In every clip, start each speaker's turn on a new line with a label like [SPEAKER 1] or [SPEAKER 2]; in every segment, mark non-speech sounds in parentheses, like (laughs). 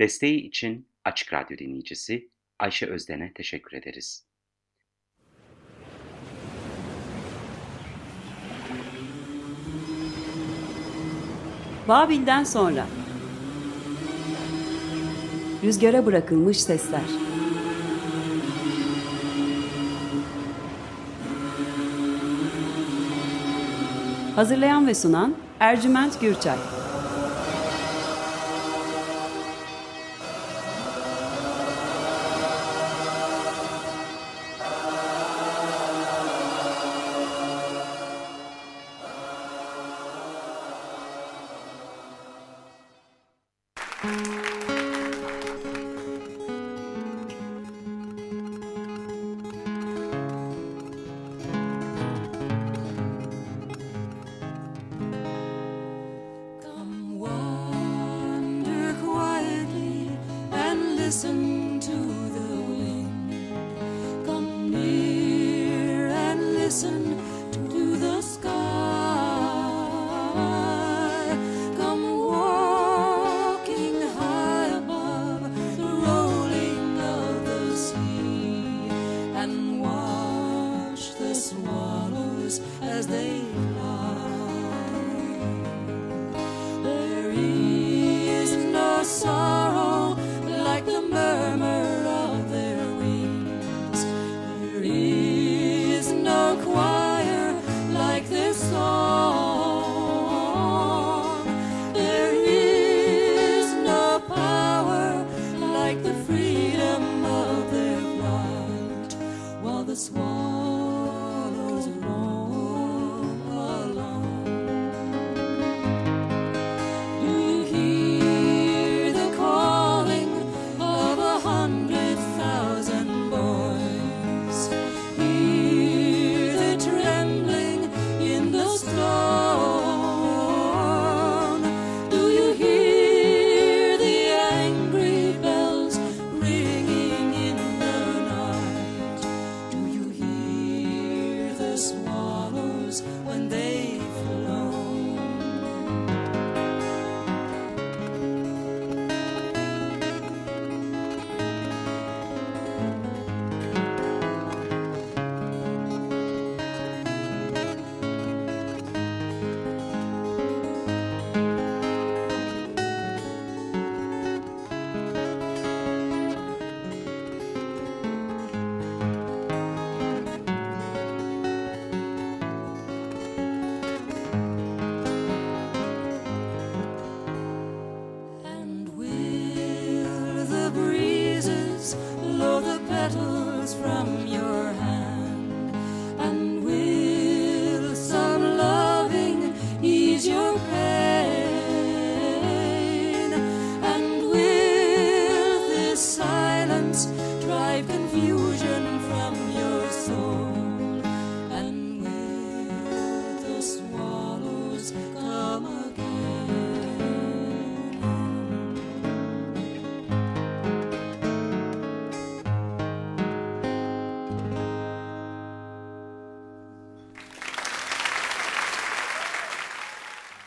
[SPEAKER 1] Desteği için Açık Radyo dinleyicisi Ayşe Özden'e teşekkür ederiz.
[SPEAKER 2] Babil'den sonra. Rüzgara bırakılmış sesler. Hazırlayan ve sunan Ercüment Gürçay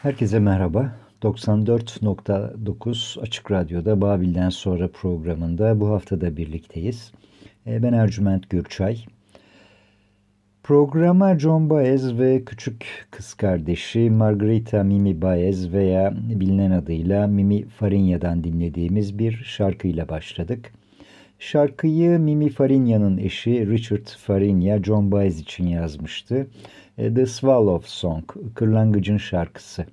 [SPEAKER 3] Herkese merhaba. 94.9 Açık Radyo'da Babil'den sonra programında bu hafta da birlikteyiz. E, ben Ercüment Gürçay. Programa John Baez ve küçük kız kardeşi Margarita Mimi Baez veya bilinen adıyla Mimi Farinya'dan dinlediğimiz bir şarkıyla başladık. Şarkıyı Mimi Farinya'nın eşi Richard Farinya John Baez için yazmıştı. E, The Swallow Song, Kırlangıcın Şarkısı.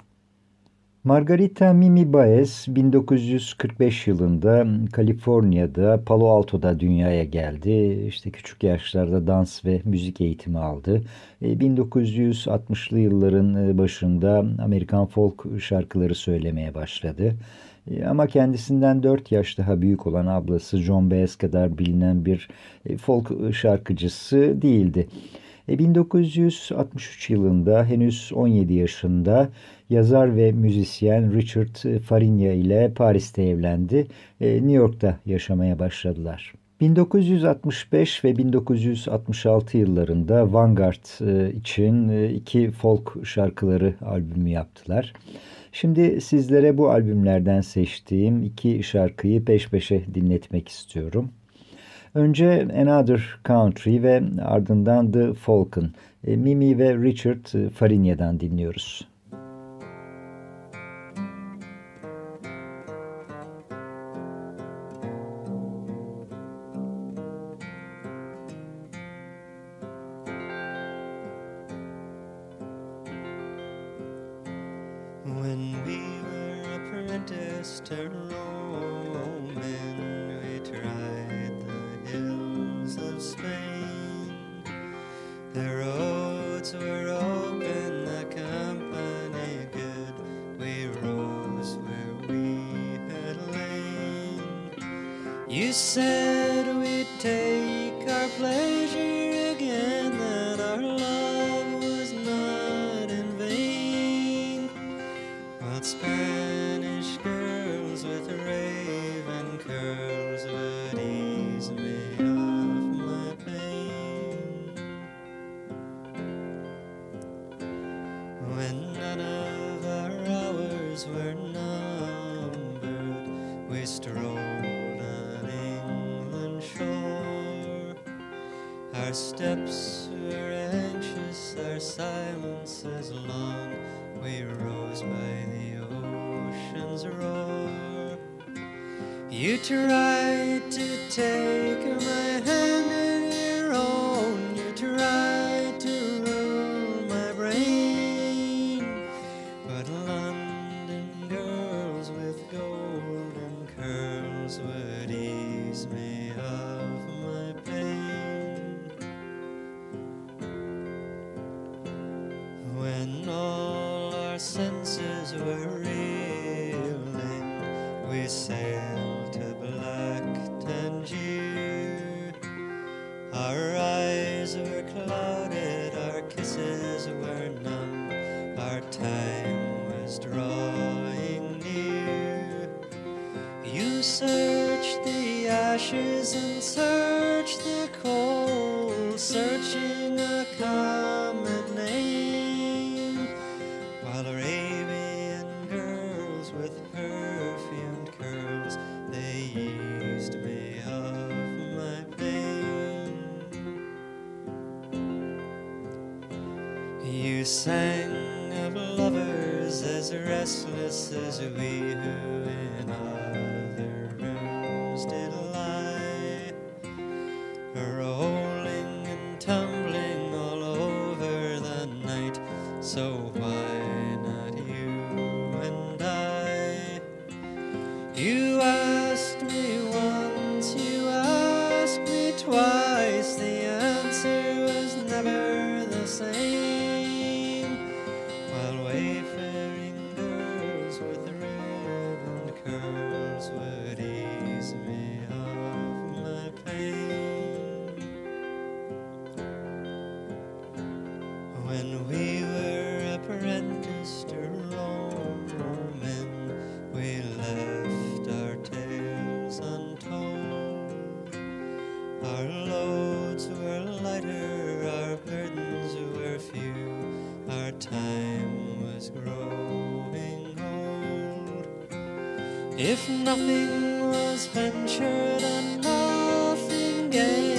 [SPEAKER 3] Margarita Mimi Baez 1945 yılında Kaliforniya'da Palo Alto'da dünyaya geldi. İşte küçük yaşlarda dans ve müzik eğitimi aldı. 1960'lı e, yılların e, başında Amerikan folk şarkıları söylemeye başladı. Ama kendisinden 4 yaş daha büyük olan ablası John Baez kadar bilinen bir folk şarkıcısı değildi. 1963 yılında henüz 17 yaşında yazar ve müzisyen Richard Farinya ile Paris'te evlendi. E, New York'ta yaşamaya başladılar. 1965 ve 1966 yıllarında Vanguard e, için e, iki folk şarkıları albümü yaptılar. Şimdi sizlere bu albümlerden seçtiğim iki şarkıyı peş peşe dinletmek istiyorum. Önce Another Country ve ardından The Falcon. E, Mimi ve Richard Farinya'dan dinliyoruz.
[SPEAKER 4] after Roman, we tried the hills of Spain. The roads were open, the company good. We rose where we had lain. You said we'd take. Tried to take my hand in your own. You tried to rule my brain. But London girls with golden curls would ease me of my pain. When all our senses were reeling, we sailed Our sang of lovers as restless as we who If nothing was ventured and nothing gained,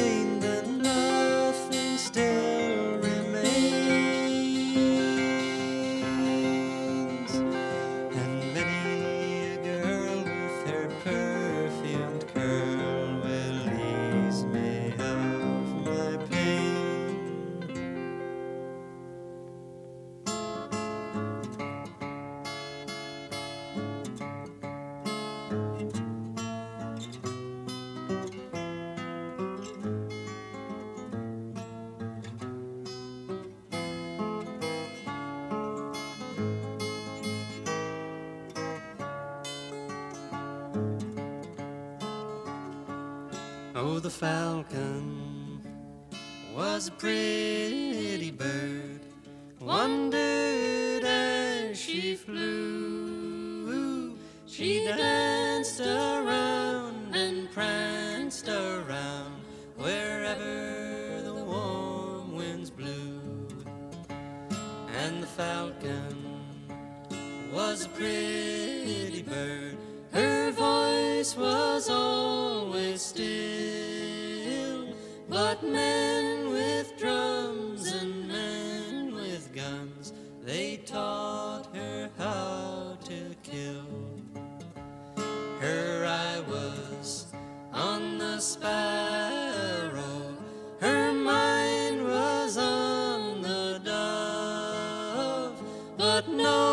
[SPEAKER 4] but no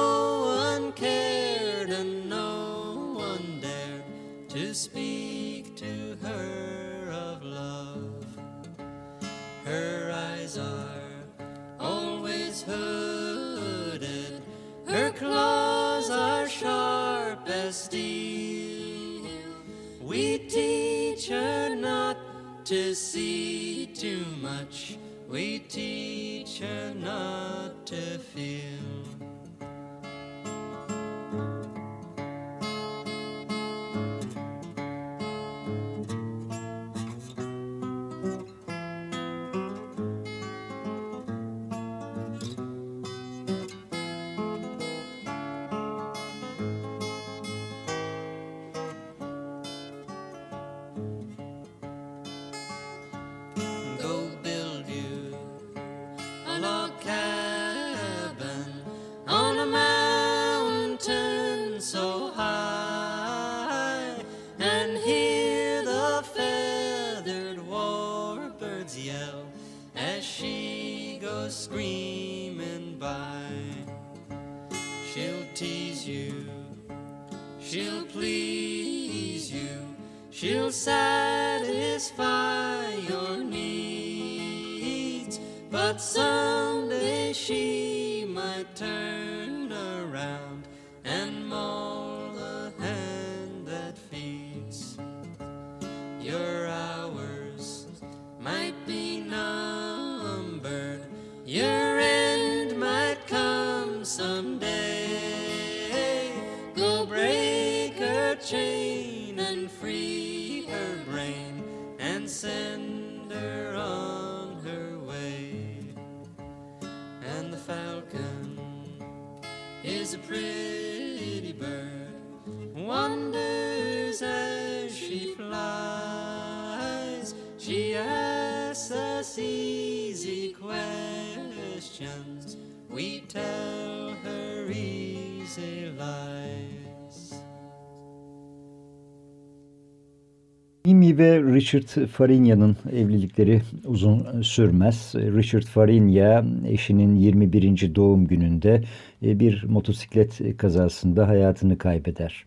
[SPEAKER 3] Richard Farinya'nın evlilikleri uzun sürmez. Richard Farinya eşinin 21. doğum gününde e, bir motosiklet kazasında hayatını kaybeder.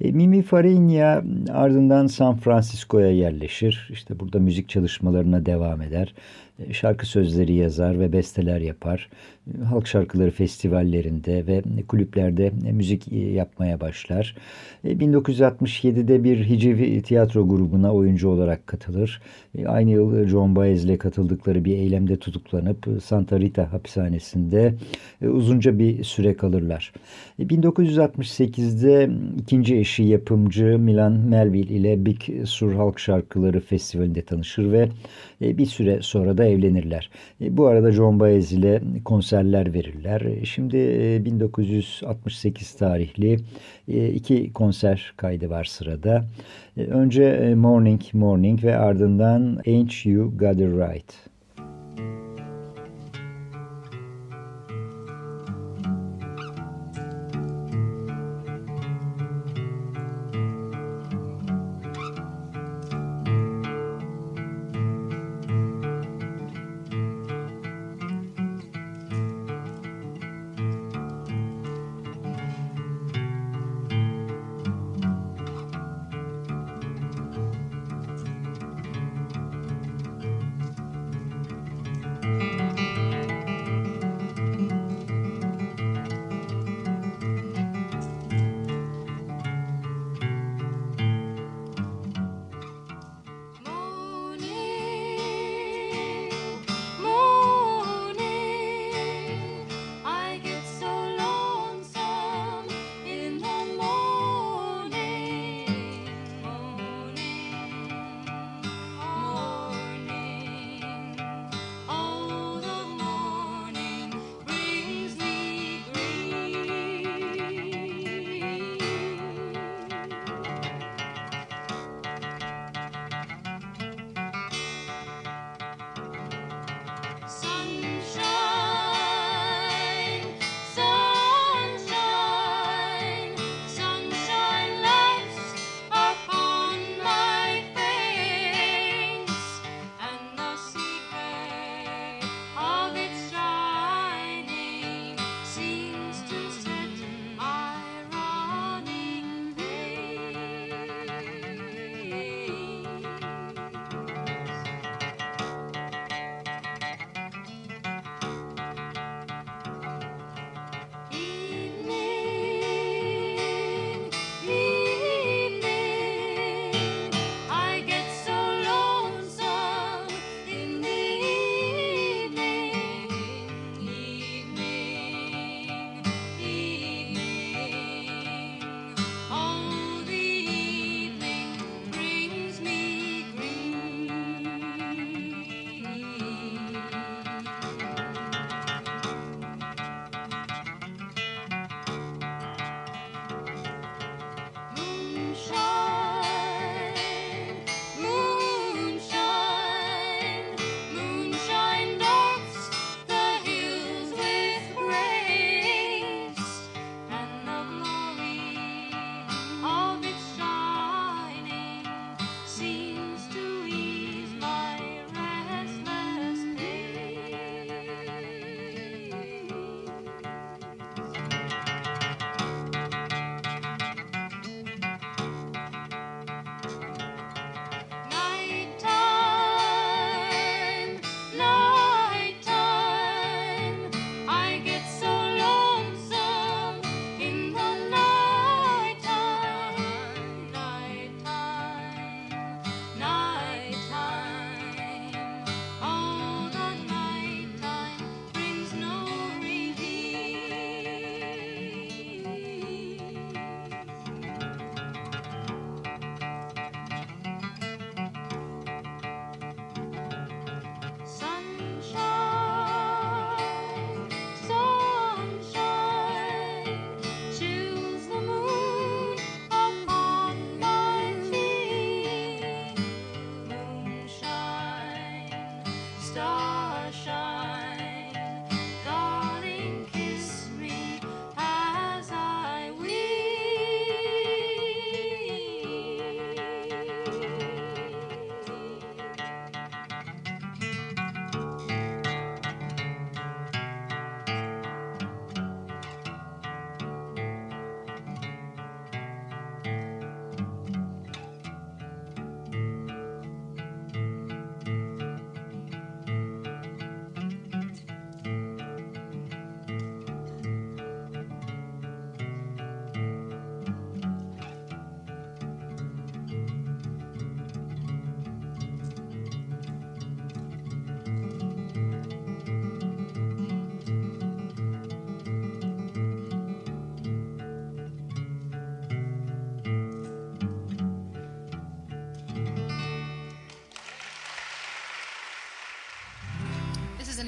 [SPEAKER 3] E, Mimi Farinya ardından San Francisco'ya yerleşir. İşte burada müzik çalışmalarına devam eder. E, Şarkı sözleri yazar ve besteler yapar. E, Halk şarkıları festivallerinde ve kulüplerde müzik yapmaya başlar. E, 1967'de bir hicivi tiyatro grubuna oyuncu olarak katılır. E, Aynı yıl John Baez'le katıldıkları bir eylemde tutuklanıp Santa Rita hapishanesinde e, uzunca bir süre kalırlar. E, 1968'de ikinci eşi yapımcı Milan Melville ile Big Sur Halk Şarkıları Festivali'nde tanışır ve e, bir süre sonra da evlenirler. E, Bu arada John Baez ile konserler verirler. E, Şimdi e, 1968 tarihli e, iki konser kaydı var sırada. Önce Morning Morning ve ardından Ain't You Got It Right.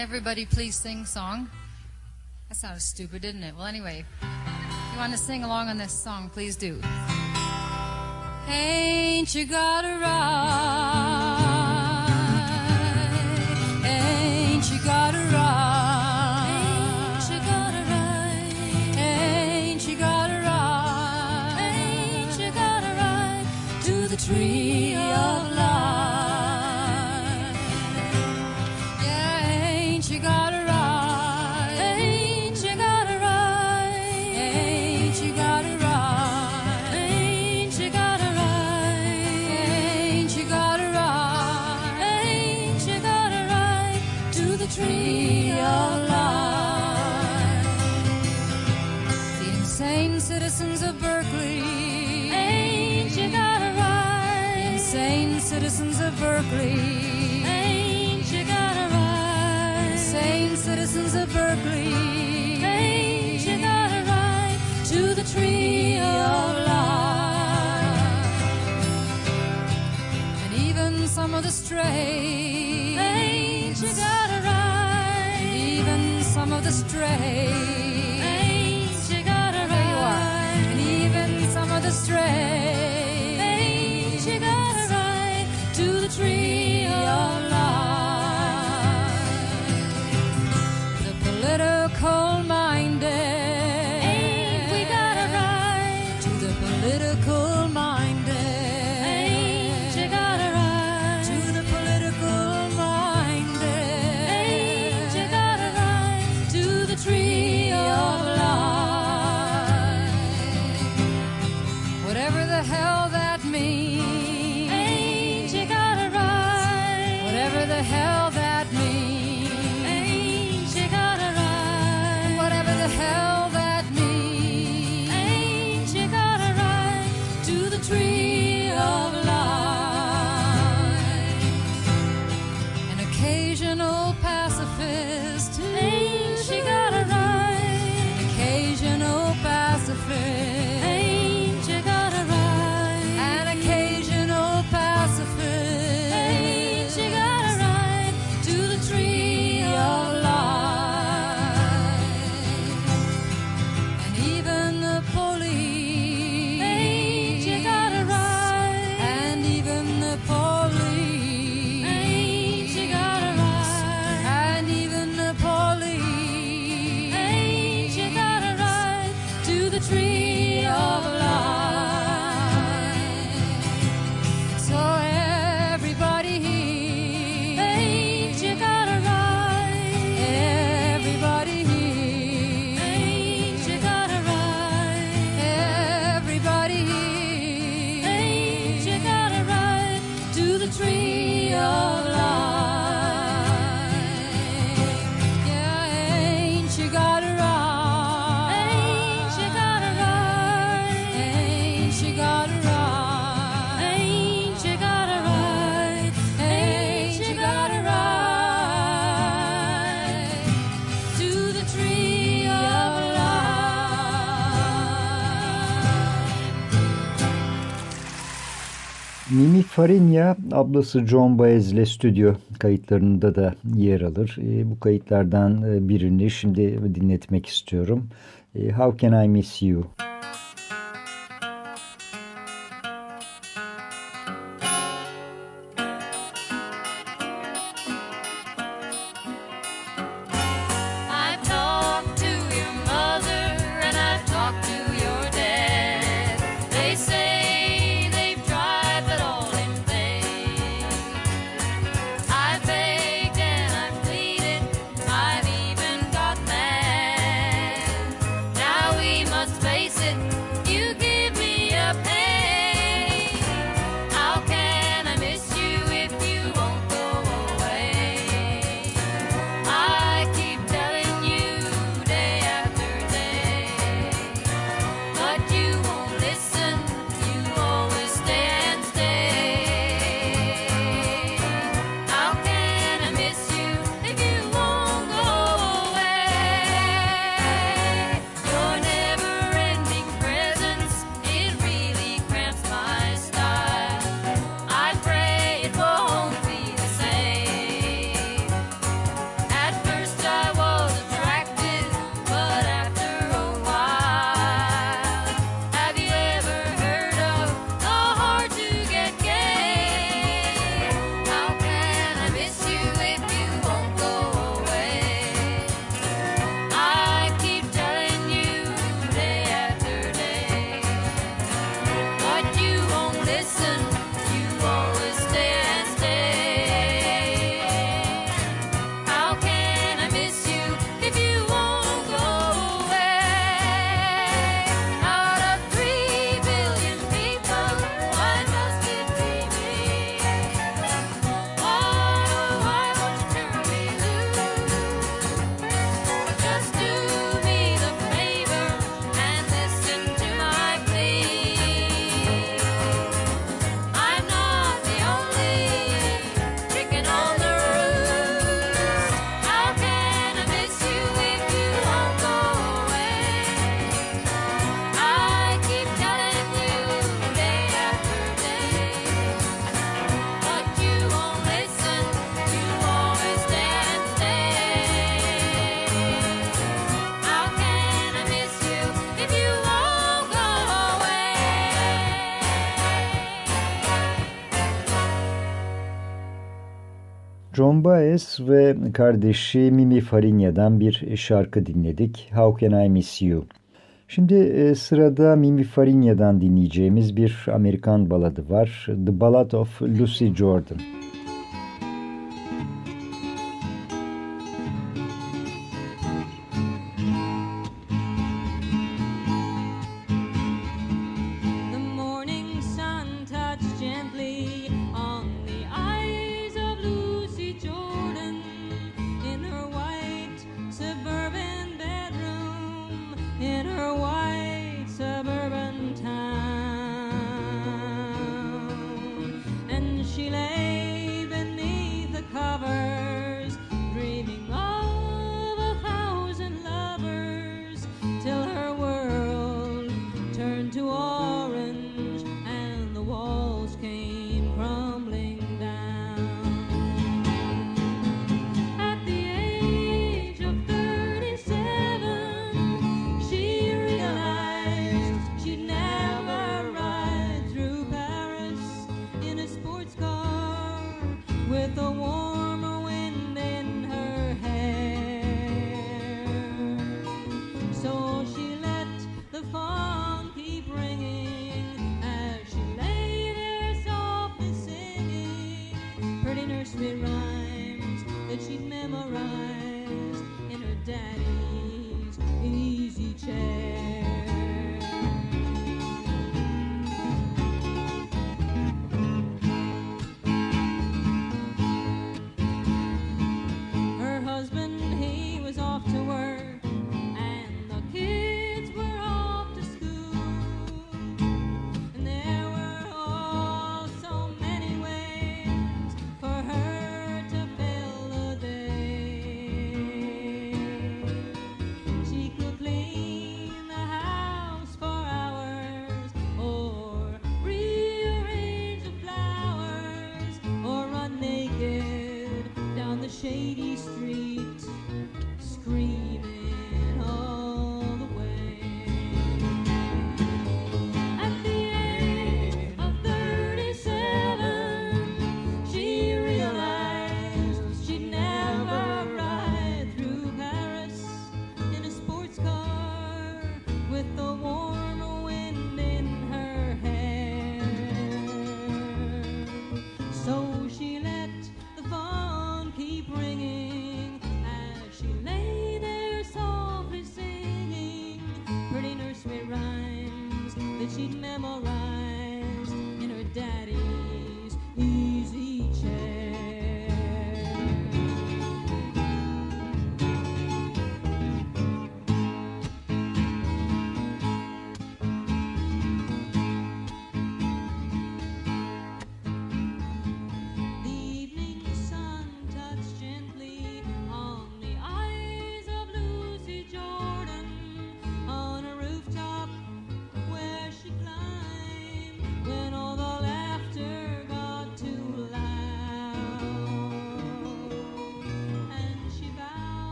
[SPEAKER 5] everybody please sing song? That sounded stupid, didn't it? Well, anyway, if you want to sing along on this song, please do. Ain't you got a ride? Ain't you got a ride? tree of Ain't you got a right? Citizens of Berkeley. Ain't you to the tree of life? And even some of the strays. Ain't you? Even some of the strays.
[SPEAKER 3] Gianni Farinia ablası John Baez'le stüdyo kayıtlarında da yer alır. E, bu kayıtlardan e, birini şimdi dinletmek istiyorum. E, How Can I Miss You?
[SPEAKER 2] John Baez ve kardeşi Mimi Farinya'dan bir şarkı dinledik. How Can I Miss You? Şimdi e, sırada Mimi Farinya'dan dinleyeceğimiz bir Amerikan baladı var. The Ballad of Lucy Jordan.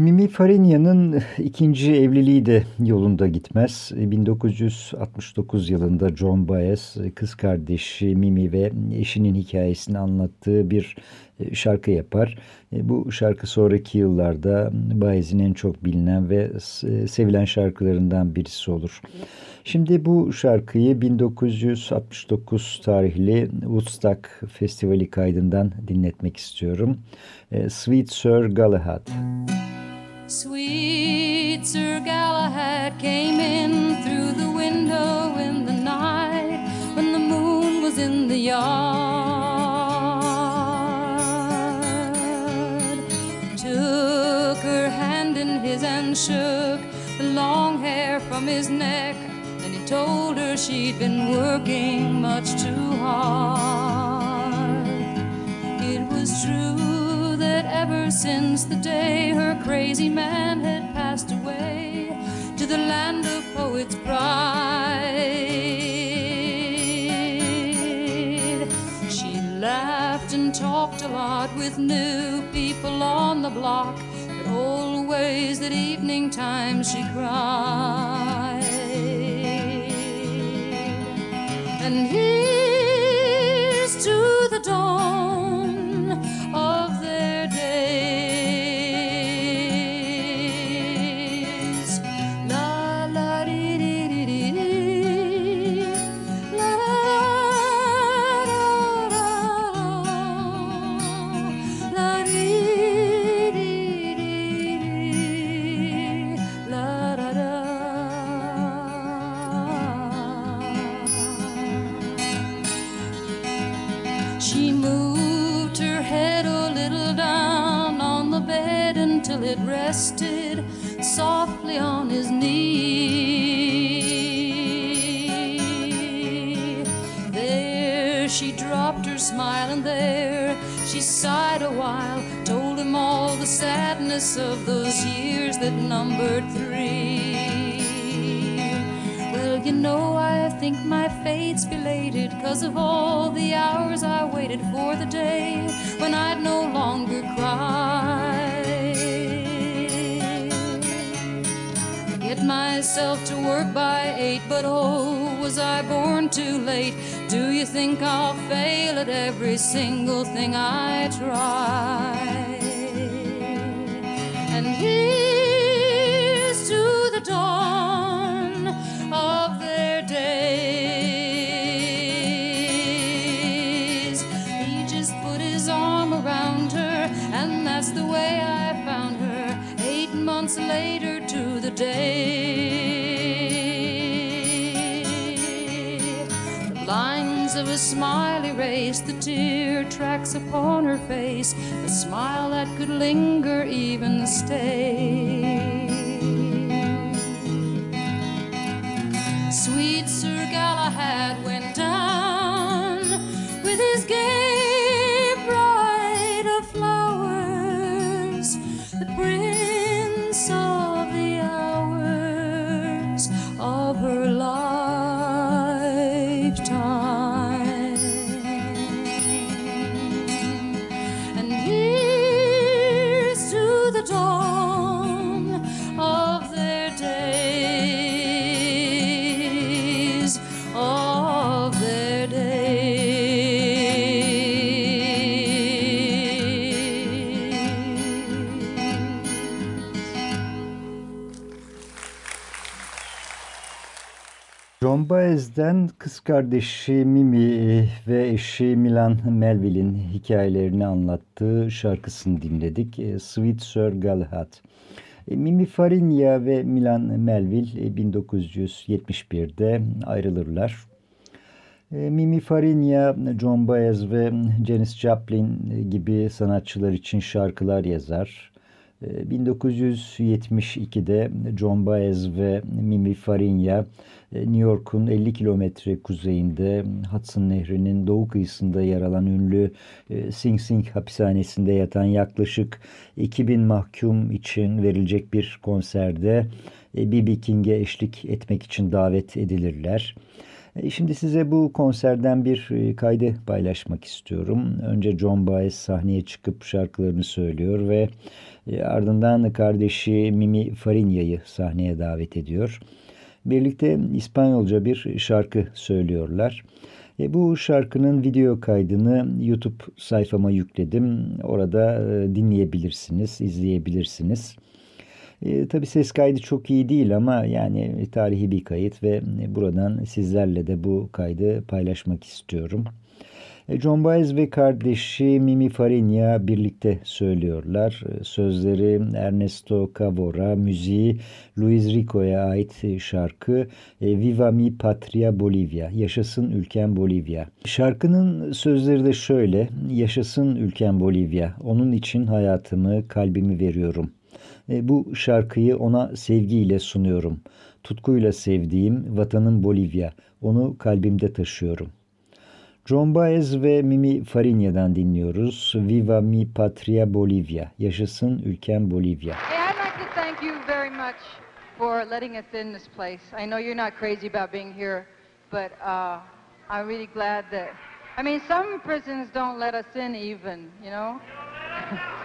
[SPEAKER 3] Mimi Farinya'nın (laughs) ikinci evliliği de yolunda gitmez. 1969 yılında John Baez kız kardeşi Mimi ve eşinin hikayesini anlattığı bir e, şarkı yapar. E, bu şarkı sonraki yıllarda Baez'in en çok bilinen ve e, sevilen şarkılarından birisi olur. Şimdi bu şarkıyı 1969 tarihli Woodstock Festivali kaydından dinletmek istiyorum. Sweet Sir Galahad.
[SPEAKER 5] Sweet Sir Galahad came in through the window in the night when the moon was in the yard. Took her hand in his and shook the long hair from his neck. And he told her she'd been working much too hard. It was true that ever since the day her crazy man had passed away to the land of poets' pride, she laughed and talked a lot with new people on the block, but always at evening time she cried. And here's to the dawn because of all the hours I waited for the day when I'd no longer cry. Get myself to work by eight, but oh, was I born too late? Do you think I'll fail at every single thing I try? Tear tracks upon her face, a smile that could linger, even stay. Sweet Sir Galahad went
[SPEAKER 3] Baez'den kız kardeşi Mimi ve eşi Milan Melville'in hikayelerini anlattığı şarkısını dinledik. E, Sweet Sir Galahad. E, Mimi Farinya ve Milan Melville e, 1971'de ayrılırlar. E, Mimi Farinya, John Baez ve Janis Joplin gibi sanatçılar için şarkılar yazar. E, 1972'de John Baez ve Mimi Farinya e, New York'un 50 kilometre kuzeyinde Hudson Nehri'nin doğu kıyısında yer alan ünlü e, Sing Sing hapishanesinde yatan yaklaşık 2000 mahkum için verilecek bir konserde B.B. King'e eşlik etmek için davet edilirler. E, şimdi size bu konserden bir e, kaydı paylaşmak istiyorum. Önce John Baez sahneye çıkıp şarkılarını söylüyor ve e, ardından kardeşi Mimi Farinya'yı sahneye davet ediyor. Birlikte İspanyolca bir şarkı söylüyorlar. Bu şarkının video kaydını YouTube sayfama yükledim. Orada dinleyebilirsiniz, izleyebilirsiniz. E, tabii ses kaydı çok iyi değil ama yani tarihi bir kayıt ve buradan sizlerle de bu kaydı paylaşmak istiyorum. E, John Baez ve kardeşi Mimi Farinya birlikte söylüyorlar. E, sözleri Ernesto Cavora, müziği Luis Rico'ya ait şarkı e, Viva mi patria Bolivia, yaşasın ülkem Bolivia. Şarkının sözleri de şöyle, yaşasın ülkem Bolivia, onun için hayatımı, kalbimi veriyorum. Bu şarkıyı ona sevgiyle sunuyorum. Tutkuyla sevdiğim vatanım Bolivya. Onu kalbimde taşıyorum. John Baez ve Mimi Farinya'dan dinliyoruz. Viva mi patria Bolivia. Yaşasın ülkem Bolivya.
[SPEAKER 6] Hey, I'd like to thank you very much for letting us in this place. I know you're not crazy about being here, but uh, I'm really glad that. I mean, some prisons don't let us in even, you know? (laughs)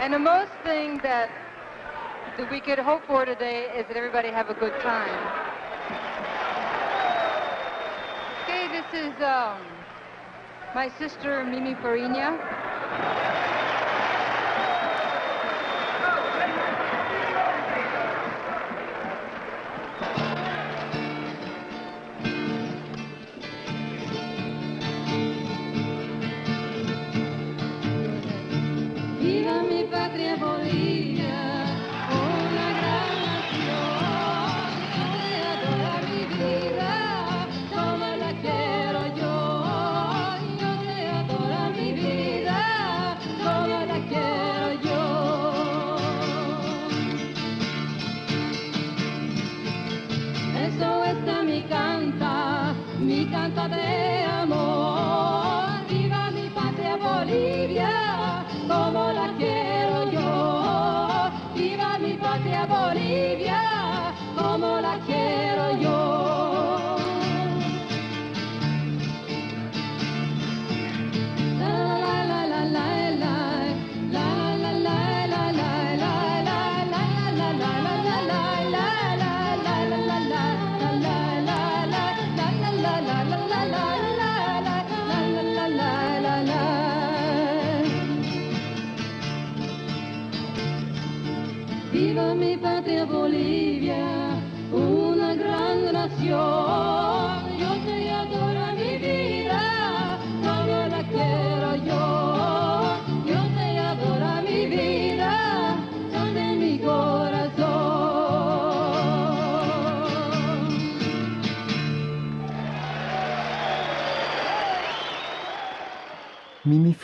[SPEAKER 6] And the most thing that, that we could hope for today is that everybody have a good time. Okay, this is um, my sister Mimi Farina.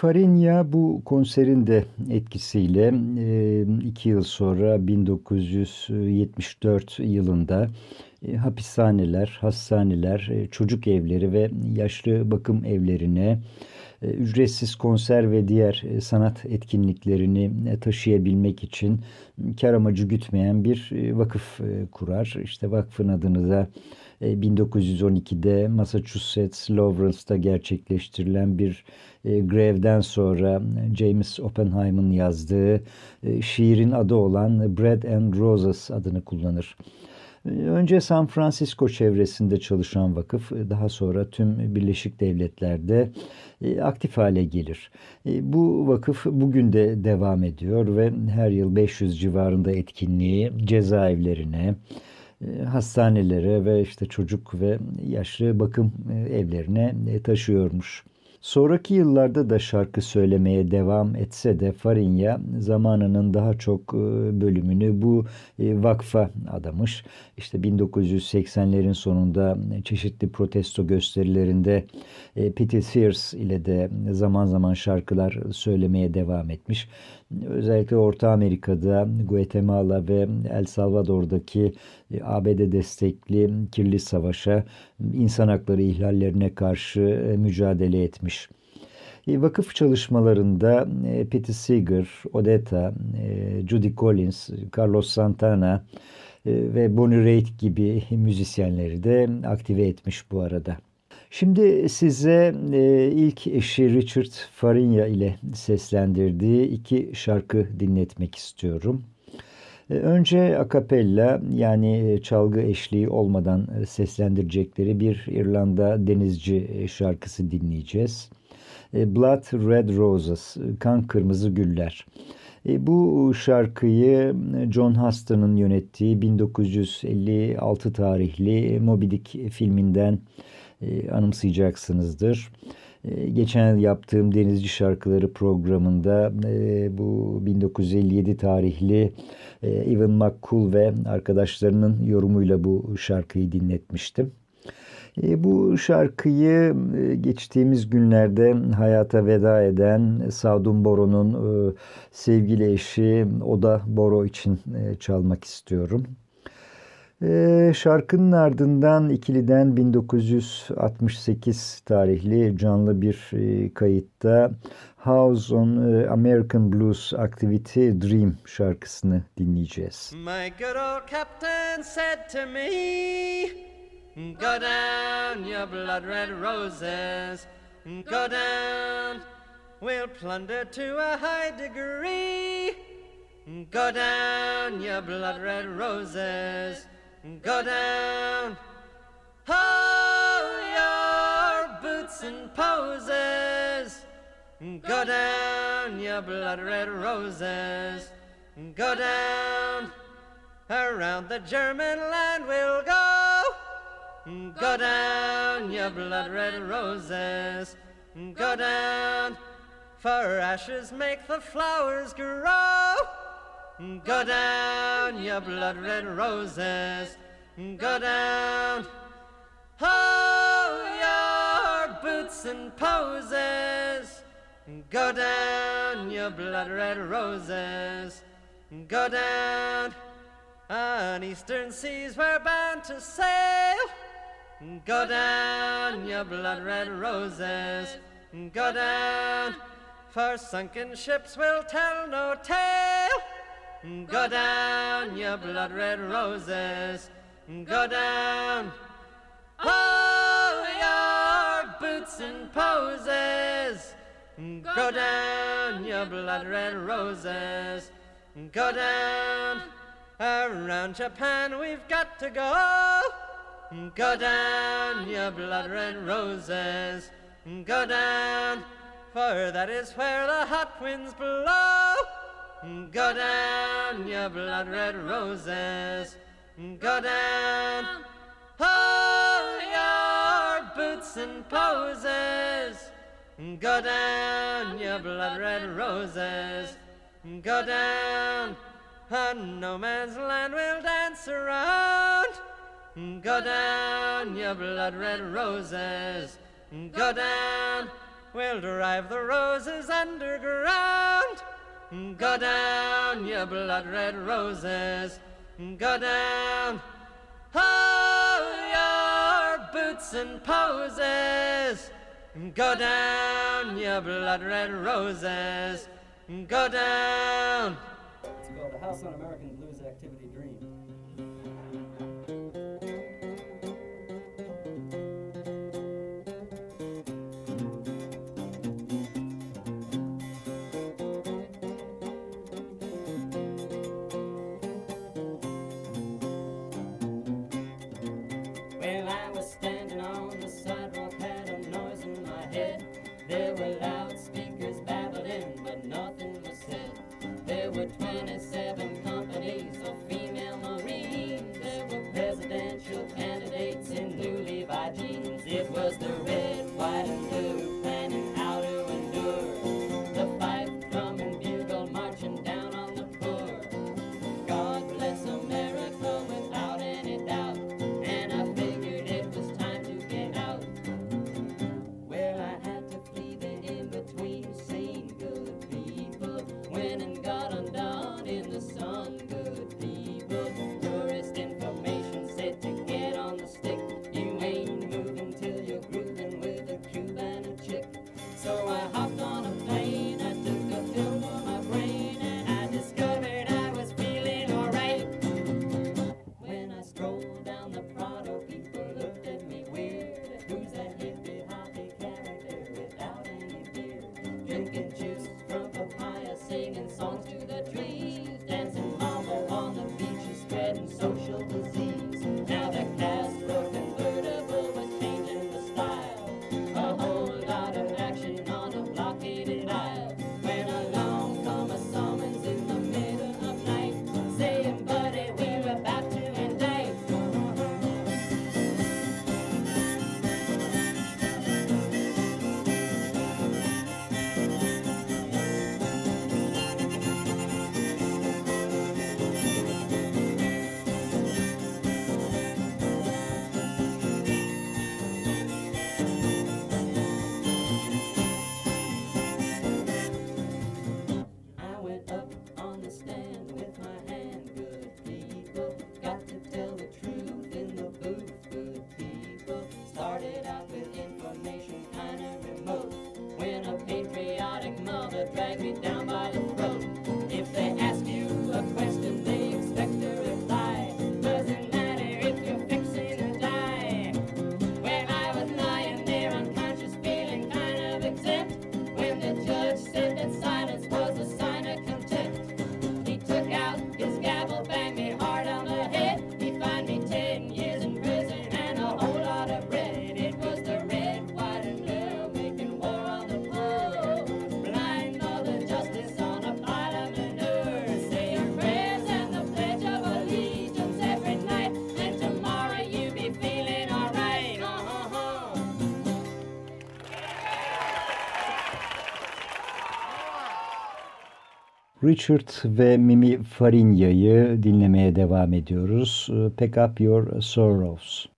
[SPEAKER 3] Farinya bu konserin de etkisiyle iki yıl sonra 1974 yılında hapishaneler, hastaneler, e, çocuk evleri ve yaşlı bakım evlerine ücretsiz konser ve diğer sanat etkinliklerini taşıyabilmek için kar amacı gütmeyen bir vakıf kurar. İşte vakfın adını da 1912'de Massachusetts Lawrence'da gerçekleştirilen bir e, grevden sonra James Oppenheim'ın yazdığı e, şiirin adı olan Bread and Roses adını kullanır. E, önce San Francisco çevresinde çalışan vakıf daha sonra tüm Birleşik Devletler'de aktif hale gelir. Bu vakıf bugün de devam ediyor ve her yıl 500 civarında etkinliği cezaevlerine, hastanelere ve işte çocuk ve yaşlı bakım evlerine taşıyormuş. Sonraki yıllarda da şarkı söylemeye devam etse de Farinya zamanının daha çok e, bölümünü bu e, vakfa adamış. İşte 1980'lerin sonunda çeşitli protesto gösterilerinde e, Pete Sears ile de zaman zaman şarkılar söylemeye devam etmiş. Özellikle Orta Amerika'da, Guatemala ve El Salvador'daki ABD destekli kirli savaşa, insan hakları ihlallerine karşı mücadele etmiş. E, vakıf çalışmalarında e, Pete Seeger, Odetta, e, Judy Collins, Carlos Santana ve Bonnie Raitt gibi (laughs) müzisyenleri de aktive etmiş bu arada. Şimdi size ilk eşi Richard Farinya ile seslendirdiği iki şarkı dinletmek istiyorum. Önce akapella yani çalgı eşliği olmadan seslendirecekleri bir İrlanda denizci şarkısı dinleyeceğiz. E, Blood Red Roses, Kan Kırmızı Güller. E, bu şarkıyı John Huston'ın yönettiği 1956 tarihli Moby Dick filminden e, anımsayacaksınızdır. Geçen yaptığım Denizci Şarkıları programında bu 1957 tarihli Evan McCool ve arkadaşlarının yorumuyla bu şarkıyı dinletmiştim. E, bu şarkıyı e, geçtiğimiz günlerde hayata veda eden Sadun Boro'nun e, sevgili eşi Oda Boro için çalmak istiyorum. Şarkının ardından ikiliden 1968 tarihli canlı bir kayıtta House on American Blues Activity Dream şarkısını dinleyeceğiz.
[SPEAKER 4] My good old captain said to me Go down, your blood red roses. Go down, we'll plunder to a high degree. Go down, your blood red roses. Go down. Oh, your boots and poses. Go down, your blood red roses. Go down. Around the German land we'll go. Go down, your blood red roses. Go down, for ashes make the flowers grow. Go down, your blood red roses. Go down. Oh, your boots and poses. Go down, your blood red roses. Go down. On eastern seas we're bound to sail. Go down, your blood red roses. Go down, for sunken ships will tell no tale. Go down, your blood red roses. Go down. Oh, your boots and poses. Go down, your blood red roses. Go down. Around Japan we've got to go. Go down, your blood red roses. Go down, for that is where the hot winds blow. Go down, your blood red roses. Go down, oh, your boots and poses. Go down, your blood red roses. Go down, and no man's land will dance around. Go down, your blood red roses. Go down, we'll drive the roses underground. Go down, your blood red roses. Go down. Oh, your boots and poses. Go down, your blood red roses. Go down.
[SPEAKER 7] It's called the House on American Blues Activity Dream.
[SPEAKER 3] Richard ve Mimi Farinya'yı dinlemeye devam ediyoruz. Pick Up Your Sorrows.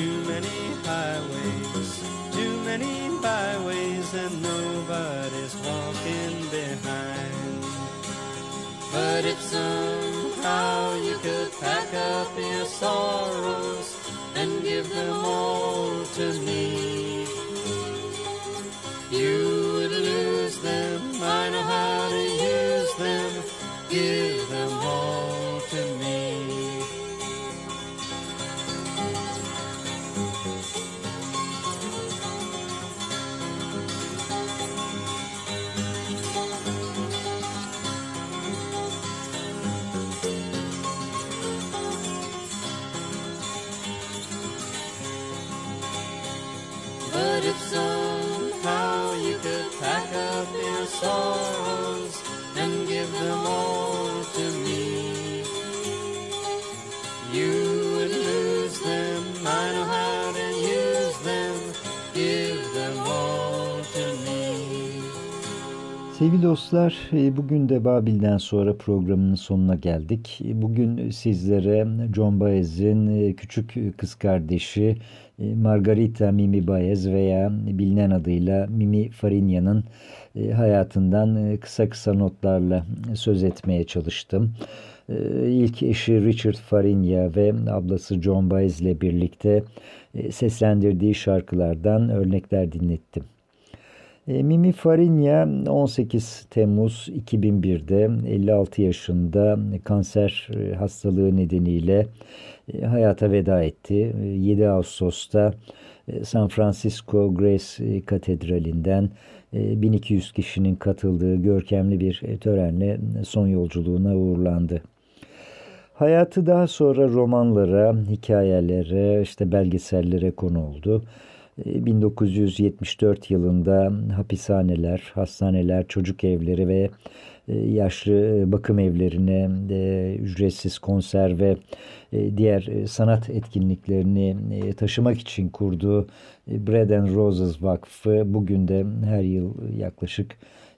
[SPEAKER 4] Too many highways, too many byways, and nobody's walking behind. But if somehow you could pack up your sorrows and give them all to me.
[SPEAKER 3] Sevgili dostlar, e, bugün de Babil'den sonra programın sonuna geldik. E, bugün sizlere John Baez'in e, küçük kız kardeşi Margarita Mimi Baez veya bilinen adıyla Mimi Farinya'nın hayatından kısa kısa notlarla söz etmeye çalıştım. İlk eşi Richard Farinya ve ablası John Baez ile birlikte seslendirdiği şarkılardan örnekler dinlettim. E, Mimi Farinya 18 Temmuz 2001'de 56 yaşında kanser e, hastalığı nedeniyle e, hayata veda etti. 7 Ağustos'ta San Francisco Grace Katedrali'nden 1200 kişinin katıldığı görkemli bir törenle son yolculuğuna uğurlandı. Hayatı daha sonra romanlara, hikayelere, işte belgesellere konu oldu. 1974 yılında hapishaneler, hastaneler, çocuk evleri ve e, yaşlı bakım evlerine e, ücretsiz konser ve e, diğer sanat etkinliklerini taşımak için kurduğu Bread and Roses Vakfı bugün de her yıl yaklaşık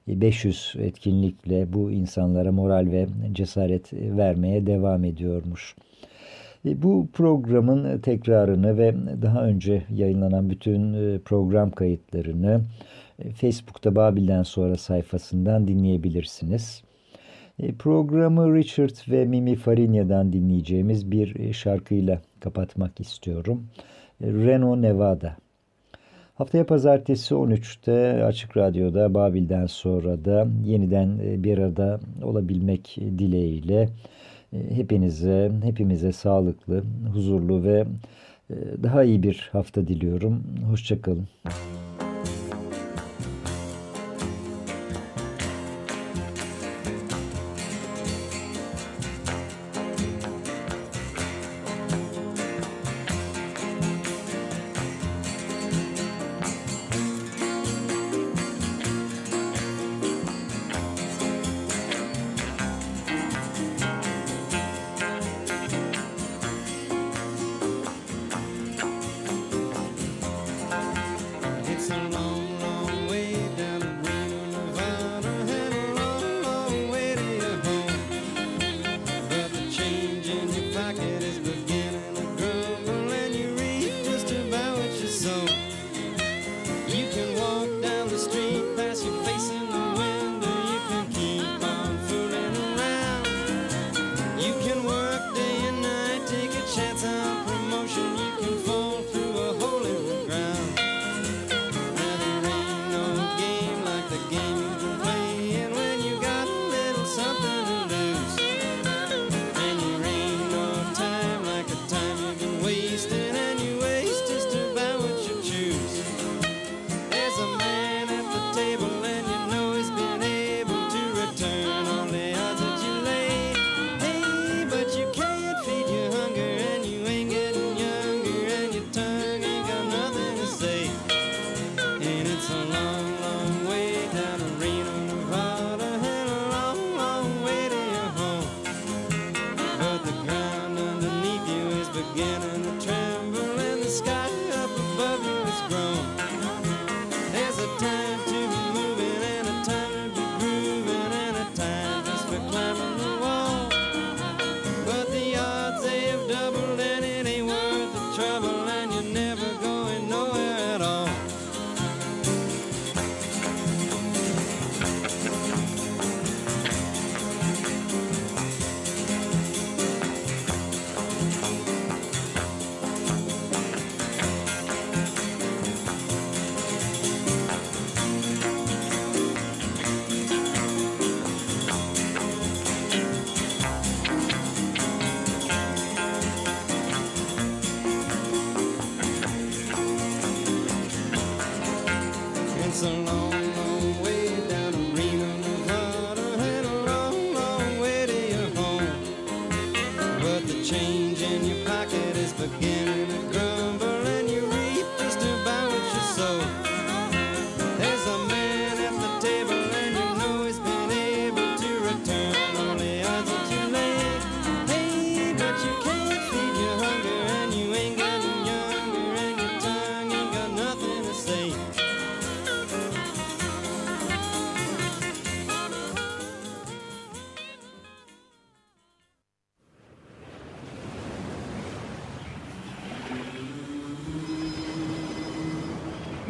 [SPEAKER 3] 500 etkinlikle bu insanlara moral ve cesaret vermeye devam ediyormuş. E, bu programın tekrarını ve daha önce yayınlanan bütün e, program kayıtlarını e, Facebook'ta Babil'den sonra sayfasından dinleyebilirsiniz. Programı Richard ve Mimi Farinya'dan dinleyeceğimiz bir şarkıyla kapatmak istiyorum. Reno Nevada. Haftaya pazartesi 13'te Açık Radyo'da Babil'den sonra da yeniden bir arada olabilmek dileğiyle e, hepinize, hepimize sağlıklı, huzurlu ve e, daha iyi bir hafta diliyorum. Hoşçakalın.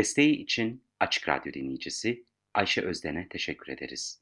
[SPEAKER 1] Desteği için Açık Radyo dinleyicisi Ayşe Özden'e teşekkür ederiz.